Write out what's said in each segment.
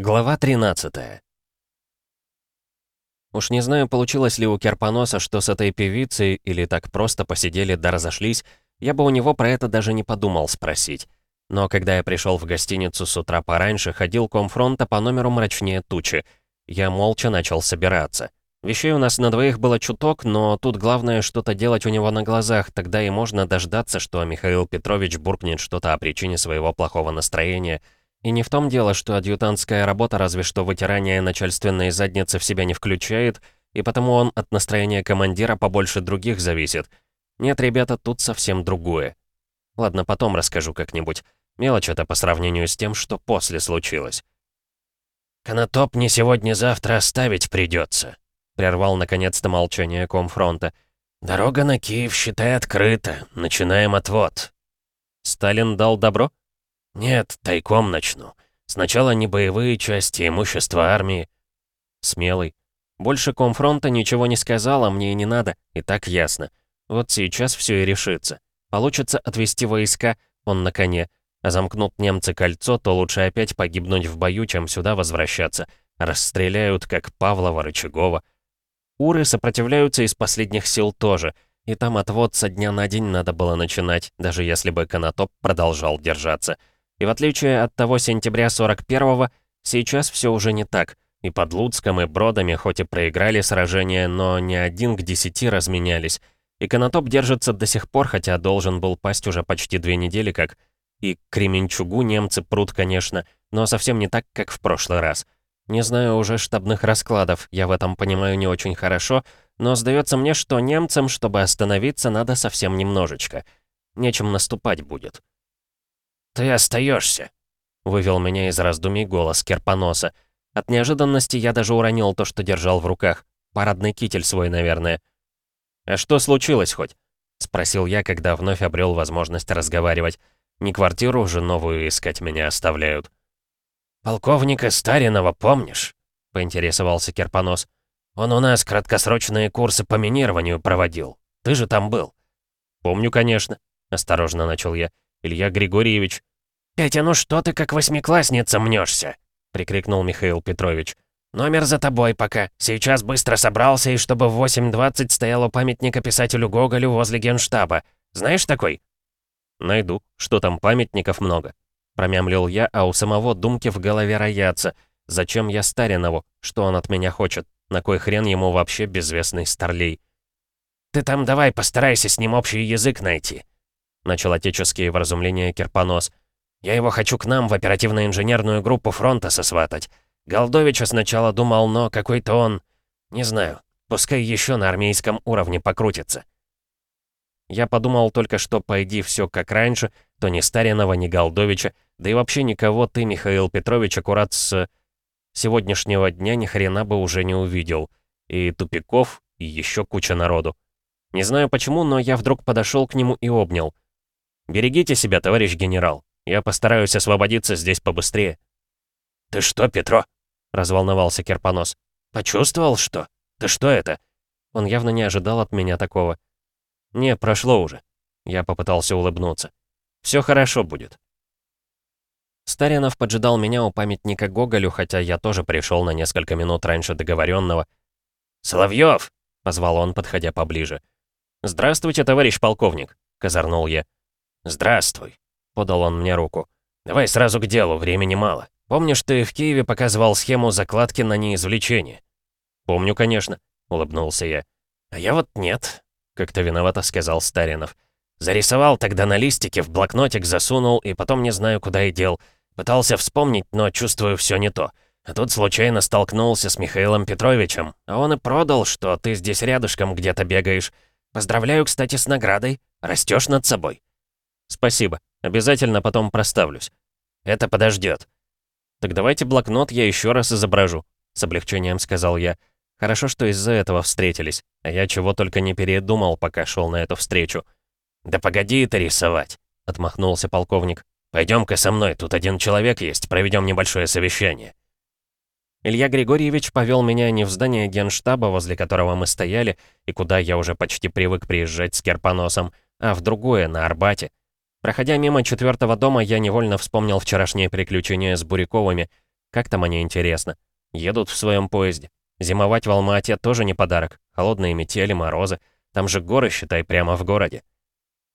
Глава 13 Уж не знаю, получилось ли у Керпоноса, что с этой певицей, или так просто посидели да разошлись, я бы у него про это даже не подумал спросить. Но когда я пришел в гостиницу с утра пораньше, ходил комфронта по номеру мрачнее тучи. Я молча начал собираться. Вещей у нас на двоих было чуток, но тут главное что-то делать у него на глазах, тогда и можно дождаться, что Михаил Петрович буркнет что-то о причине своего плохого настроения — и не в том дело, что адъютантская работа разве что вытирание начальственной задницы в себя не включает, и потому он от настроения командира побольше других зависит. Нет, ребята, тут совсем другое. Ладно, потом расскажу как-нибудь. Мелочь это по сравнению с тем, что после случилось. «Конотоп не сегодня-завтра оставить придется», — прервал наконец-то молчание комфронта. «Дорога на Киев, считай, открыта. Начинаем отвод». «Сталин дал добро?» «Нет, тайком начну. Сначала не боевые части, имущество армии». Смелый. Больше комфронта ничего не сказал, а мне и не надо, и так ясно. Вот сейчас все и решится. Получится отвести войска, он на коне. А замкнут немцы кольцо, то лучше опять погибнуть в бою, чем сюда возвращаться. Расстреляют, как Павлова, Рычагова. Уры сопротивляются из последних сил тоже, и там отвод со дня на день надо было начинать, даже если бы Конотоп продолжал держаться. И в отличие от того сентября 41-го, сейчас все уже не так. И под Луцком, и Бродами хоть и проиграли сражение, но не один к десяти разменялись. И Конотоп держится до сих пор, хотя должен был пасть уже почти две недели как. И к Кременчугу немцы прут, конечно, но совсем не так, как в прошлый раз. Не знаю уже штабных раскладов, я в этом понимаю не очень хорошо, но сдается мне, что немцам, чтобы остановиться, надо совсем немножечко. Нечем наступать будет. «Ты остаешься, вывел меня из раздумий голос Керпоноса. От неожиданности я даже уронил то, что держал в руках. Парадный китель свой, наверное. «А что случилось хоть?» — спросил я, когда вновь обрел возможность разговаривать. Не квартиру уже новую искать меня оставляют. «Полковника Старинова помнишь?» — поинтересовался Керпонос. «Он у нас краткосрочные курсы по минированию проводил. Ты же там был». «Помню, конечно», — осторожно начал я. «Илья Григорьевич». «Петя, ну что ты как восьмиклассница мнешься?» — прикрикнул Михаил Петрович. «Номер за тобой пока. Сейчас быстро собрался, и чтобы в 8.20 стоял у памятника писателю Гоголю возле генштаба. Знаешь такой?» «Найду. Что там, памятников много?» Промямлил я, а у самого думки в голове роятся. Зачем я Старинову? Что он от меня хочет? На кой хрен ему вообще безвестный старлей? «Ты там давай постарайся с ним общий язык найти», — начал отеческие вразумления Кирпонос. Я его хочу к нам в оперативно-инженерную группу фронта сосватать. Голдовича сначала думал, но какой-то он... Не знаю, пускай еще на армейском уровне покрутится. Я подумал только, что пойди все как раньше, то ни Старинова, ни Голдовича, да и вообще никого ты, Михаил Петрович, аккурат с сегодняшнего дня ни хрена бы уже не увидел. И тупиков, и еще куча народу. Не знаю почему, но я вдруг подошел к нему и обнял. «Берегите себя, товарищ генерал. Я постараюсь освободиться здесь побыстрее». «Ты что, Петро?» — разволновался Керпонос. «Почувствовал что? Ты что это?» Он явно не ожидал от меня такого. «Не, прошло уже». Я попытался улыбнуться. «Все хорошо будет». Старинов поджидал меня у памятника Гоголю, хотя я тоже пришел на несколько минут раньше договоренного. «Соловьев!» — позвал он, подходя поближе. «Здравствуйте, товарищ полковник», — козырнул я. «Здравствуй», подал он мне руку. «Давай сразу к делу, времени мало. Помнишь, ты в Киеве показывал схему закладки на неизвлечение?» «Помню, конечно», — улыбнулся я. «А я вот нет», — как-то виновато сказал Старинов. «Зарисовал тогда на листике, в блокнотик засунул, и потом не знаю, куда и дел. Пытался вспомнить, но чувствую, все не то. А тут случайно столкнулся с Михаилом Петровичем, а он и продал, что ты здесь рядышком где-то бегаешь. Поздравляю, кстати, с наградой. Растешь над собой». «Спасибо», Обязательно потом проставлюсь. Это подождет. Так давайте блокнот я еще раз изображу, с облегчением сказал я. Хорошо, что из-за этого встретились, а я чего только не передумал, пока шел на эту встречу. «Да погоди это рисовать», — отмахнулся полковник. «Пойдем-ка со мной, тут один человек есть, проведем небольшое совещание». Илья Григорьевич повел меня не в здание генштаба, возле которого мы стояли, и куда я уже почти привык приезжать с Керпоносом, а в другое, на Арбате. Проходя мимо четвертого дома, я невольно вспомнил вчерашнее приключение с Буряковыми. Как там они, интересно? Едут в своем поезде. Зимовать в Алма-Ате тоже не подарок. Холодные метели, морозы. Там же горы, считай, прямо в городе.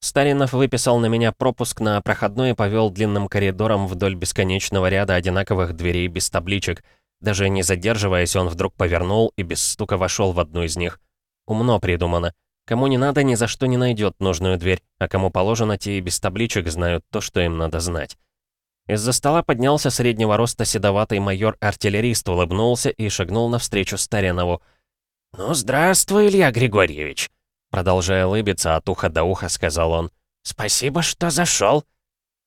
Старинов выписал на меня пропуск на проходной и повел длинным коридором вдоль бесконечного ряда одинаковых дверей без табличек. Даже не задерживаясь, он вдруг повернул и без стука вошел в одну из них. Умно придумано. Кому не надо, ни за что не найдет нужную дверь, а кому положено, те и без табличек знают то, что им надо знать. Из-за стола поднялся среднего роста седоватый майор-артиллерист, улыбнулся и шагнул навстречу Старинову. «Ну, здравствуй, Илья Григорьевич!» Продолжая улыбиться от уха до уха, сказал он. «Спасибо, что зашел.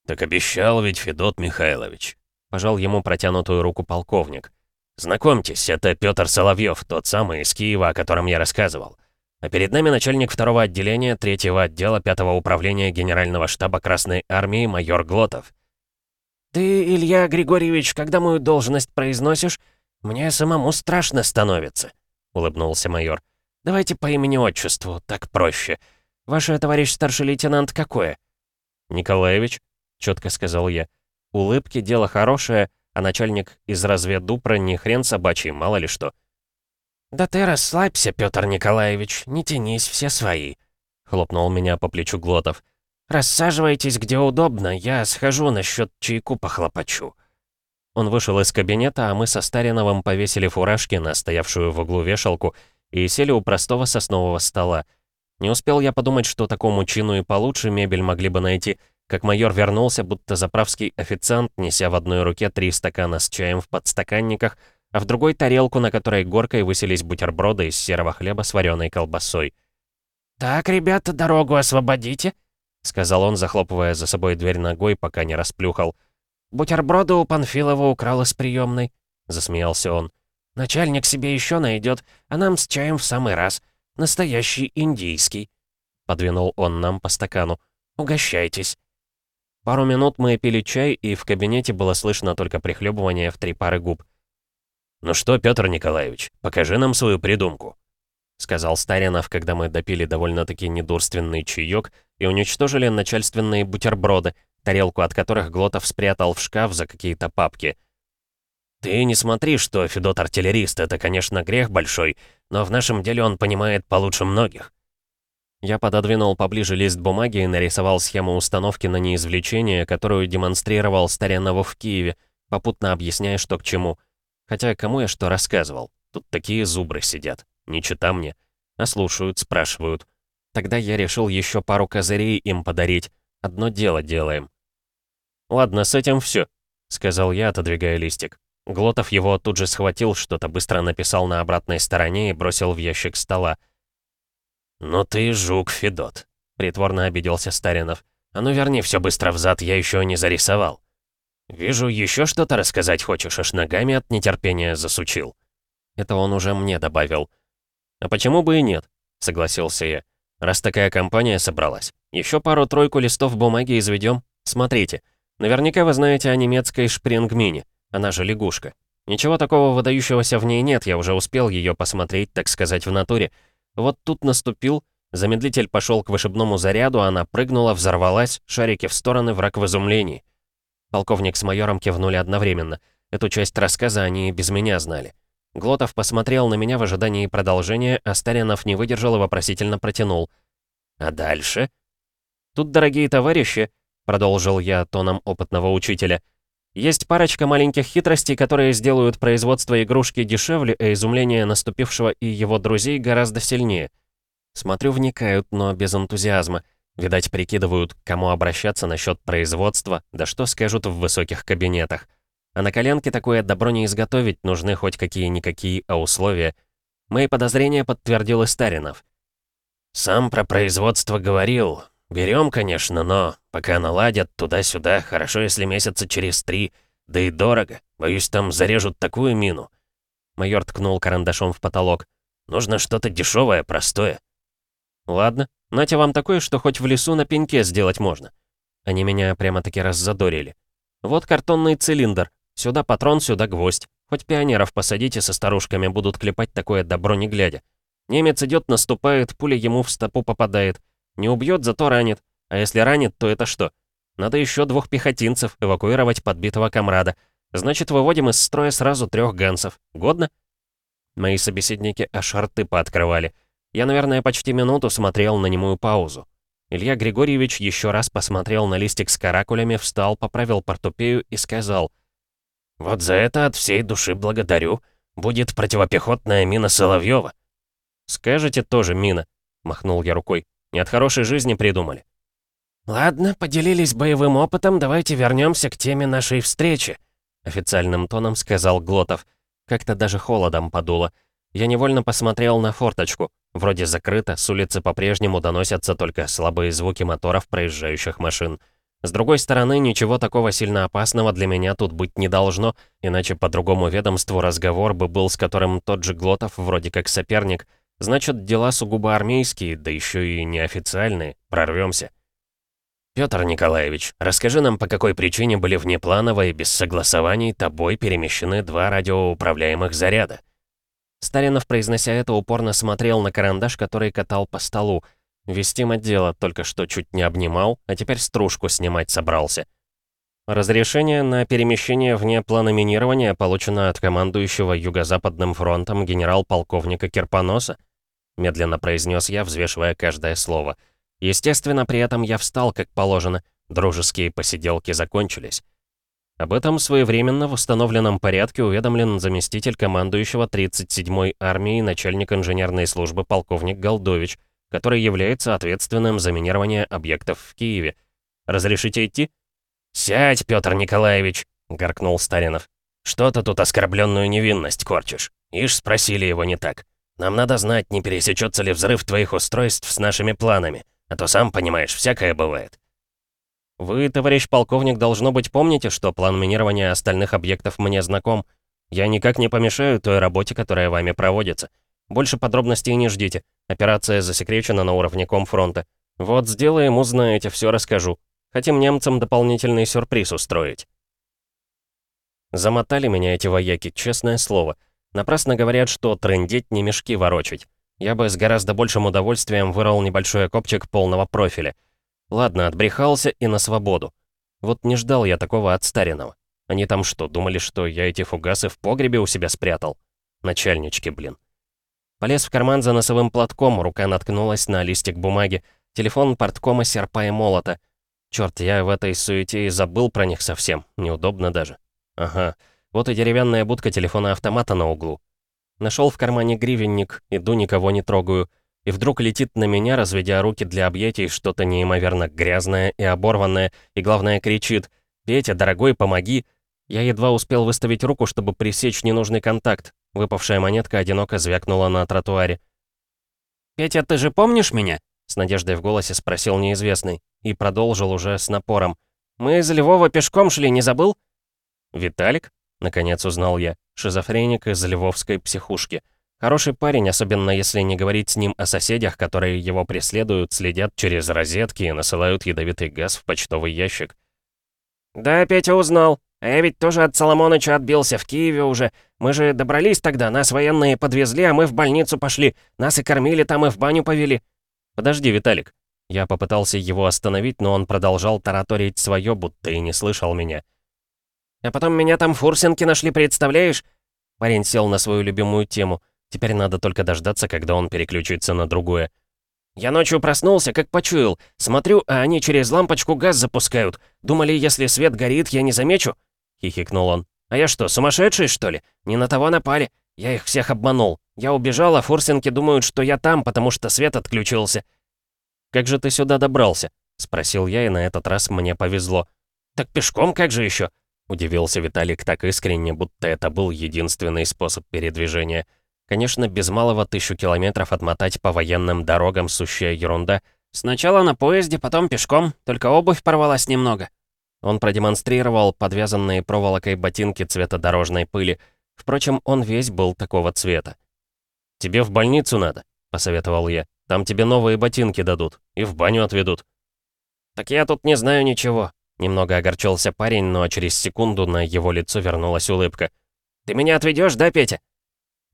«Так обещал ведь Федот Михайлович», — пожал ему протянутую руку полковник. «Знакомьтесь, это Петр Соловьев, тот самый из Киева, о котором я рассказывал. А перед нами начальник второго отделения третьего отдела пятого управления Генерального штаба Красной Армии майор Глотов. «Ты, Илья Григорьевич, когда мою должность произносишь, мне самому страшно становится», — улыбнулся майор. «Давайте по имени-отчеству, так проще. Ваше, товарищ старший лейтенант, какое?» «Николаевич», — четко сказал я. «Улыбки — дело хорошее, а начальник из разведдупра не хрен собачий, мало ли что». «Да ты расслабься, Петр Николаевич, не тянись, все свои», — хлопнул меня по плечу Глотов. «Рассаживайтесь где удобно, я схожу насчет чайку похлопочу». Он вышел из кабинета, а мы со Стариновым повесили фуражки на стоявшую в углу вешалку и сели у простого соснового стола. Не успел я подумать, что такому чину и получше мебель могли бы найти, как майор вернулся, будто заправский официант, неся в одной руке три стакана с чаем в подстаканниках, а в другой тарелку, на которой горкой высились бутерброды из серого хлеба с вареной колбасой. «Так, ребята, дорогу освободите», — сказал он, захлопывая за собой дверь ногой, пока не расплюхал. «Бутерброды у Панфилова украл из приемной», — засмеялся он. «Начальник себе еще найдет, а нам с чаем в самый раз. Настоящий индийский», — подвинул он нам по стакану. «Угощайтесь». Пару минут мы пили чай, и в кабинете было слышно только прихлебывание в три пары губ. «Ну что, Петр Николаевич, покажи нам свою придумку», — сказал Старинов, когда мы допили довольно-таки недурственный чаек и уничтожили начальственные бутерброды, тарелку от которых Глотов спрятал в шкаф за какие-то папки. «Ты не смотри, что Федот артиллерист, это, конечно, грех большой, но в нашем деле он понимает получше многих». Я пододвинул поближе лист бумаги и нарисовал схему установки на неизвлечение, которую демонстрировал Старинову в Киеве, попутно объясняя, что к чему. Хотя кому я что рассказывал? Тут такие зубры сидят. Не чита мне. А слушают, спрашивают. Тогда я решил еще пару козырей им подарить. Одно дело делаем. «Ладно, с этим все, сказал я, отодвигая листик. Глотов его тут же схватил, что-то быстро написал на обратной стороне и бросил в ящик стола. «Ну ты жук, Федот», — притворно обиделся Старинов. «А ну верни все быстро взад, я еще не зарисовал». «Вижу, еще что-то рассказать хочешь, аж ногами от нетерпения засучил». Это он уже мне добавил. «А почему бы и нет?» — согласился я. «Раз такая компания собралась, еще пару-тройку листов бумаги изведем. Смотрите, наверняка вы знаете о немецкой шпрингмине, она же лягушка. Ничего такого выдающегося в ней нет, я уже успел ее посмотреть, так сказать, в натуре. Вот тут наступил, замедлитель пошел к вышибному заряду, она прыгнула, взорвалась, шарики в стороны, враг в изумлении. Полковник с майором кивнули одновременно. Эту часть рассказа они и без меня знали. Глотов посмотрел на меня в ожидании продолжения, а Старинов не выдержал и вопросительно протянул. «А дальше?» «Тут, дорогие товарищи», — продолжил я тоном опытного учителя, «есть парочка маленьких хитростей, которые сделают производство игрушки дешевле, а изумление наступившего и его друзей гораздо сильнее». Смотрю, вникают, но без энтузиазма. Видать, прикидывают, к кому обращаться насчет производства, да что скажут в высоких кабинетах. А на коленке такое добро не изготовить, нужны хоть какие-никакие, а условия. Мои подозрения подтвердил и Старинов. «Сам про производство говорил. Берем, конечно, но пока наладят туда-сюда, хорошо, если месяца через три. Да и дорого. Боюсь, там зарежут такую мину». Майор ткнул карандашом в потолок. «Нужно что-то дешевое, простое». «Ладно, нате вам такое, что хоть в лесу на пеньке сделать можно». Они меня прямо-таки раззадорили. Вот картонный цилиндр, Сюда патрон, сюда гвоздь. Хоть пионеров посадите со старушками, будут клепать такое добро не глядя. Немец идет, наступает, пуля ему в стопу попадает. Не убьет, зато ранит. А если ранит, то это что? Надо еще двух пехотинцев эвакуировать подбитого комрада. Значит, выводим из строя сразу трех гансов. Годно? Мои собеседники аж рты пооткрывали. Я, наверное, почти минуту смотрел на немую паузу. Илья Григорьевич еще раз посмотрел на листик с каракулями, встал, поправил портупею и сказал. «Вот за это от всей души благодарю. Будет противопехотная мина Соловьева. «Скажете тоже мина», — махнул я рукой. «Не от хорошей жизни придумали». «Ладно, поделились боевым опытом, давайте вернемся к теме нашей встречи», — официальным тоном сказал Глотов. Как-то даже холодом подуло. Я невольно посмотрел на форточку. Вроде закрыто, с улицы по-прежнему доносятся только слабые звуки моторов проезжающих машин. С другой стороны, ничего такого сильно опасного для меня тут быть не должно, иначе по другому ведомству разговор бы был, с которым тот же Глотов вроде как соперник. Значит, дела сугубо армейские, да еще и неофициальные. Прорвемся. Петр Николаевич, расскажи нам, по какой причине были внепланово и без согласований тобой перемещены два радиоуправляемых заряда. Старинов, произнося это, упорно смотрел на карандаш, который катал по столу. Вестим отдела только что чуть не обнимал, а теперь стружку снимать собрался. Разрешение на перемещение вне плана минирования получено от командующего Юго-Западным фронтом генерал-полковника Кирпоноса, медленно произнес я, взвешивая каждое слово. Естественно, при этом я встал, как положено. Дружеские посиделки закончились. Об этом своевременно в установленном порядке уведомлен заместитель командующего 37-й армии начальник инженерной службы полковник Голдович, который является ответственным за минирование объектов в Киеве. Разрешите идти? «Сядь, Петр Николаевич!» — горкнул Старинов. «Что ты тут оскорбленную невинность корчишь? Ишь, спросили его не так. Нам надо знать, не пересечется ли взрыв твоих устройств с нашими планами, а то сам понимаешь, всякое бывает». «Вы, товарищ полковник, должно быть, помните, что план минирования остальных объектов мне знаком. Я никак не помешаю той работе, которая вами проводится. Больше подробностей не ждите. Операция засекречена на уровне комфронта. Вот сделаем, узнаете, все расскажу. Хотим немцам дополнительный сюрприз устроить». Замотали меня эти вояки, честное слово. Напрасно говорят, что трындеть не мешки ворочать. Я бы с гораздо большим удовольствием вырвал небольшой окопчик полного профиля. Ладно, отбрехался и на свободу. Вот не ждал я такого от Старинова. Они там что, думали, что я эти фугасы в погребе у себя спрятал? Начальнички, блин. Полез в карман за носовым платком, рука наткнулась на листик бумаги, телефон порткома серпа и молота. Черт, я в этой суете и забыл про них совсем, неудобно даже. Ага, вот и деревянная будка телефона-автомата на углу. Нашел в кармане гривенник, иду, никого не трогаю — и вдруг летит на меня, разведя руки для объятий, что-то неимоверно грязное и оборванное, и главное кричит «Петя, дорогой, помоги!» Я едва успел выставить руку, чтобы пресечь ненужный контакт. Выпавшая монетка одиноко звякнула на тротуаре. «Петя, ты же помнишь меня?» С надеждой в голосе спросил неизвестный. И продолжил уже с напором. «Мы из Львова пешком шли, не забыл?» «Виталик?» Наконец узнал я. Шизофреник из львовской психушки. Хороший парень, особенно если не говорить с ним о соседях, которые его преследуют, следят через розетки и насылают ядовитый газ в почтовый ящик. «Да, Петя узнал. А я ведь тоже от Соломоныча отбился в Киеве уже. Мы же добрались тогда, нас военные подвезли, а мы в больницу пошли. Нас и кормили там, и в баню повели». «Подожди, Виталик». Я попытался его остановить, но он продолжал тараторить свое, будто и не слышал меня. «А потом меня там фурсинки нашли, представляешь?» Парень сел на свою любимую тему — Теперь надо только дождаться, когда он переключится на другое. «Я ночью проснулся, как почуял. Смотрю, а они через лампочку газ запускают. Думали, если свет горит, я не замечу?» — хихикнул он. «А я что, сумасшедший, что ли? Не на того напали. Я их всех обманул. Я убежал, а фурсинки думают, что я там, потому что свет отключился». «Как же ты сюда добрался?» — спросил я, и на этот раз мне повезло. «Так пешком как же еще? удивился Виталик так искренне, будто это был единственный способ передвижения. Конечно, без малого тысячу километров отмотать по военным дорогам сущая ерунда. Сначала на поезде, потом пешком, только обувь порвалась немного. Он продемонстрировал подвязанные проволокой ботинки цвета дорожной пыли. Впрочем, он весь был такого цвета. «Тебе в больницу надо», — посоветовал я. «Там тебе новые ботинки дадут и в баню отведут». «Так я тут не знаю ничего», — немного огорчился парень, но через секунду на его лицо вернулась улыбка. «Ты меня отведешь, да, Петя?»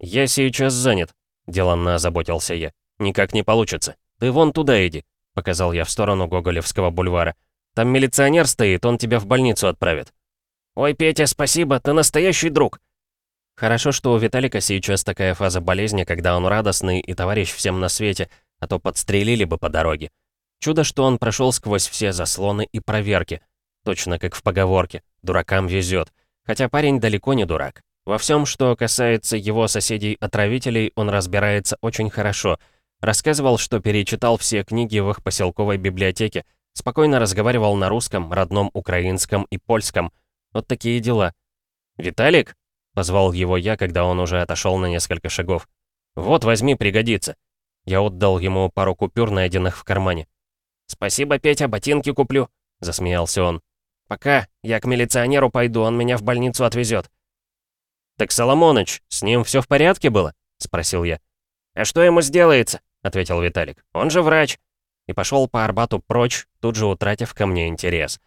«Я сейчас занят», — деланно озаботился я. «Никак не получится. Ты вон туда иди», — показал я в сторону Гоголевского бульвара. «Там милиционер стоит, он тебя в больницу отправит». «Ой, Петя, спасибо, ты настоящий друг!» Хорошо, что у Виталика сейчас такая фаза болезни, когда он радостный и товарищ всем на свете, а то подстрелили бы по дороге. Чудо, что он прошел сквозь все заслоны и проверки. Точно как в поговорке «дуракам везет». Хотя парень далеко не дурак. Во всем, что касается его соседей-отравителей, он разбирается очень хорошо. Рассказывал, что перечитал все книги в их поселковой библиотеке, спокойно разговаривал на русском, родном украинском и польском. Вот такие дела. «Виталик?» — позвал его я, когда он уже отошел на несколько шагов. «Вот, возьми, пригодится». Я отдал ему пару купюр, найденных в кармане. «Спасибо, Петя, ботинки куплю», — засмеялся он. «Пока, я к милиционеру пойду, он меня в больницу отвезет. «Так Соломоныч, с ним все в порядке было?» — спросил я. «А что ему сделается?» — ответил Виталик. «Он же врач». И пошел по Арбату прочь, тут же утратив ко мне интерес.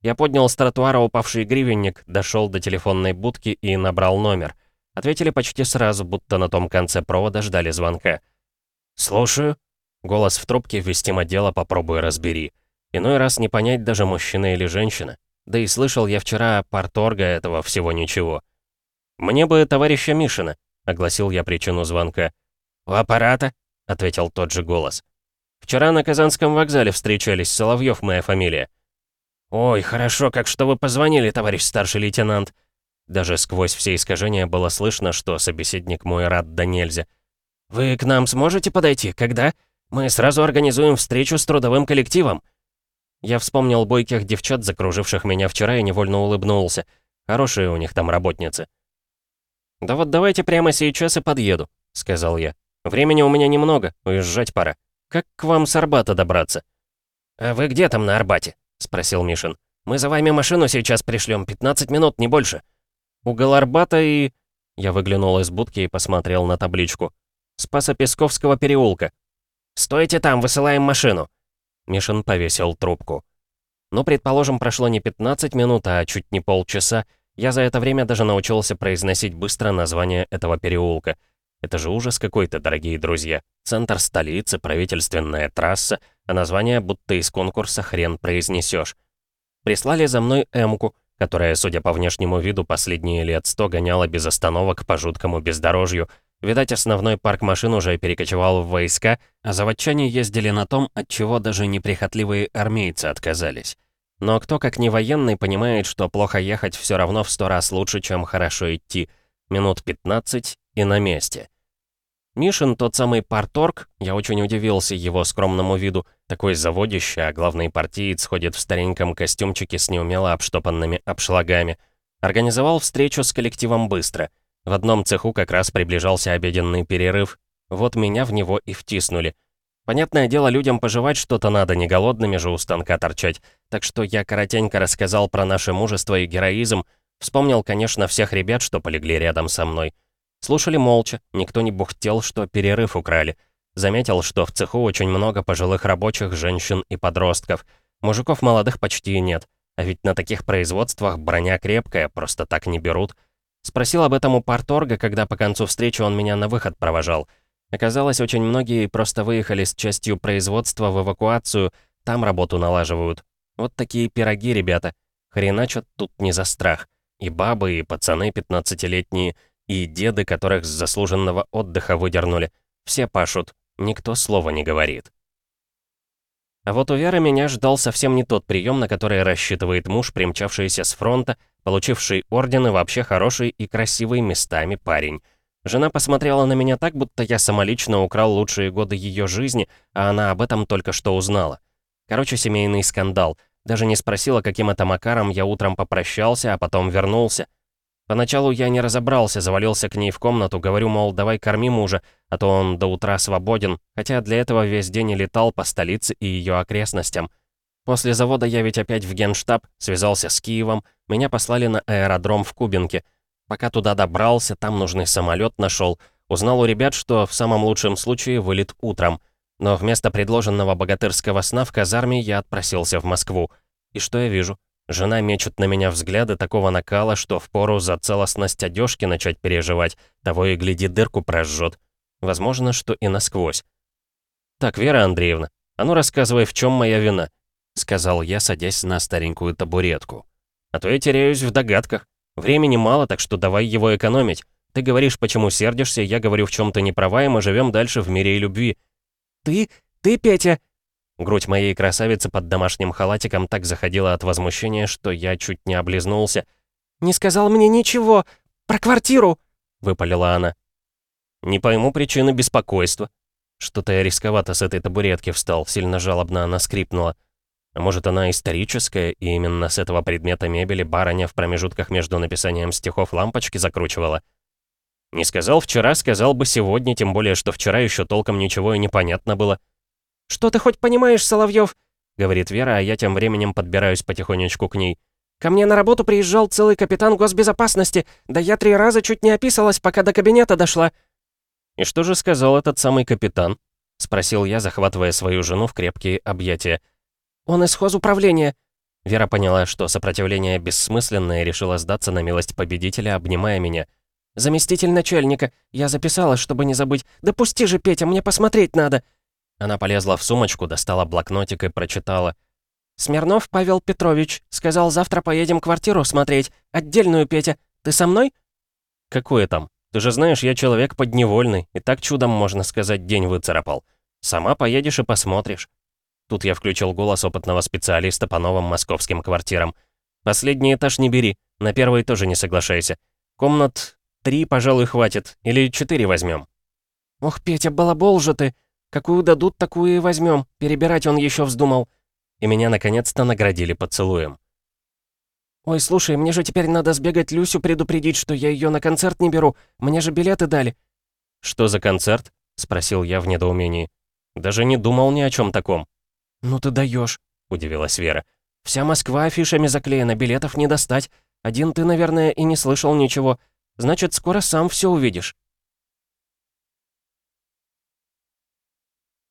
Я поднял с тротуара упавший гривенник, дошел до телефонной будки и набрал номер. Ответили почти сразу, будто на том конце провода ждали звонка. «Слушаю». Голос в трубке вестимо дело попробуй разбери. Иной раз не понять даже мужчина или женщина. Да и слышал я вчера парторга этого всего ничего. «Мне бы товарища Мишина», — огласил я причину звонка. «У аппарата?» — ответил тот же голос. «Вчера на Казанском вокзале встречались, Соловьев моя фамилия». «Ой, хорошо, как что вы позвонили, товарищ старший лейтенант». Даже сквозь все искажения было слышно, что собеседник мой рад да нельзя. «Вы к нам сможете подойти? Когда? Мы сразу организуем встречу с трудовым коллективом». Я вспомнил бойких девчат, закруживших меня вчера, и невольно улыбнулся. Хорошие у них там работницы. «Да вот давайте прямо сейчас и подъеду», — сказал я. «Времени у меня немного, уезжать пора. Как к вам с Арбата добраться?» «А вы где там на Арбате?» — спросил Мишин. «Мы за вами машину сейчас пришлем, 15 минут, не больше». «Угол Арбата и...» Я выглянул из будки и посмотрел на табличку. «Спаса Песковского переулка». «Стойте там, высылаем машину». Мишин повесил трубку. Ну, предположим, прошло не 15 минут, а чуть не полчаса. Я за это время даже научился произносить быстро название этого переулка. Это же ужас какой-то, дорогие друзья. Центр столицы, правительственная трасса, а название будто из конкурса хрен произнесешь. Прислали за мной Эмку, которая, судя по внешнему виду, последние лет сто гоняла без остановок по жуткому бездорожью. Видать, основной парк машин уже перекочевал в войска, а заводчане ездили на том, от чего даже неприхотливые армейцы отказались. Но кто, как не военный, понимает, что плохо ехать все равно в сто раз лучше, чем хорошо идти. Минут 15 и на месте. Мишин, тот самый парторг, я очень удивился его скромному виду, такой заводящий, а главный партиец ходит в стареньком костюмчике с неумело обштопанными обшлагами. Организовал встречу с коллективом быстро. В одном цеху как раз приближался обеденный перерыв. Вот меня в него и втиснули. Понятное дело, людям пожевать что-то надо, не голодными же у станка торчать. Так что я коротенько рассказал про наше мужество и героизм. Вспомнил, конечно, всех ребят, что полегли рядом со мной. Слушали молча, никто не бухтел, что перерыв украли. Заметил, что в цеху очень много пожилых рабочих, женщин и подростков. Мужиков молодых почти нет. А ведь на таких производствах броня крепкая, просто так не берут. Спросил об этом у парторга, когда по концу встречи он меня на выход провожал. Оказалось, очень многие просто выехали с частью производства в эвакуацию, там работу налаживают. Вот такие пироги, ребята. Хреначат тут не за страх. И бабы, и пацаны 15-летние — и деды, которых с заслуженного отдыха выдернули. Все пашут, никто слова не говорит. А вот у Веры меня ждал совсем не тот прием, на который рассчитывает муж, примчавшийся с фронта, получивший ордены, вообще хороший и красивый местами парень. Жена посмотрела на меня так, будто я самолично украл лучшие годы ее жизни, а она об этом только что узнала. Короче, семейный скандал. Даже не спросила, каким это макаром я утром попрощался, а потом вернулся. Поначалу я не разобрался, завалился к ней в комнату, говорю, мол, давай корми мужа, а то он до утра свободен, хотя для этого весь день летал по столице и ее окрестностям. После завода я ведь опять в генштаб, связался с Киевом, меня послали на аэродром в Кубинке. Пока туда добрался, там нужный самолет нашел, узнал у ребят, что в самом лучшем случае вылет утром. Но вместо предложенного богатырского сна в казарме я отпросился в Москву. И что я вижу? Жена мечет на меня взгляды такого накала, что впору за целостность одежки начать переживать, того и гляди дырку прожжет. Возможно, что и насквозь. «Так, Вера Андреевна, а ну рассказывай, в чем моя вина?» — сказал я, садясь на старенькую табуретку. А то я теряюсь в догадках. Времени мало, так что давай его экономить. Ты говоришь, почему сердишься, я говорю, в чем то не права, и мы живем дальше в мире и любви. Ты? Ты, Петя? Грудь моей красавицы под домашним халатиком так заходила от возмущения, что я чуть не облизнулся. «Не сказал мне ничего! Про квартиру!» — выпалила она. «Не пойму причины беспокойства». Что-то я рисковато с этой табуретки встал, сильно жалобно она скрипнула. А может, она историческая, и именно с этого предмета мебели барыня в промежутках между написанием стихов лампочки закручивала? Не сказал вчера, сказал бы сегодня, тем более, что вчера еще толком ничего и не понятно было. «Что ты хоть понимаешь, Соловьев? говорит Вера, а я тем временем подбираюсь потихонечку к ней. «Ко мне на работу приезжал целый капитан госбезопасности, да я три раза чуть не описалась, пока до кабинета дошла». «И что же сказал этот самый капитан?» — спросил я, захватывая свою жену в крепкие объятия. «Он из хозуправления». Вера поняла, что сопротивление бессмысленное, и решила сдаться на милость победителя, обнимая меня. «Заместитель начальника. Я записала, чтобы не забыть. Да пусти же, Петя, мне посмотреть надо». Она полезла в сумочку, достала блокнотик и прочитала. «Смирнов Павел Петрович. Сказал, завтра поедем квартиру смотреть. Отдельную, Петя. Ты со мной?» «Какое там? Ты же знаешь, я человек подневольный, и так чудом, можно сказать, день выцарапал. Сама поедешь и посмотришь». Тут я включил голос опытного специалиста по новым московским квартирам. «Последний этаж не бери, на первый тоже не соглашайся. Комнат три, пожалуй, хватит, или четыре возьмем. «Ох, Петя, балабол же ты!» Какую дадут, такую и возьмем. Перебирать он еще вздумал. И меня наконец-то наградили поцелуем. «Ой, слушай, мне же теперь надо сбегать Люсю предупредить, что я ее на концерт не беру. Мне же билеты дали». «Что за концерт?» — спросил я в недоумении. «Даже не думал ни о чем таком». «Ну ты даешь, удивилась Вера. «Вся Москва афишами заклеена, билетов не достать. Один ты, наверное, и не слышал ничего. Значит, скоро сам все увидишь».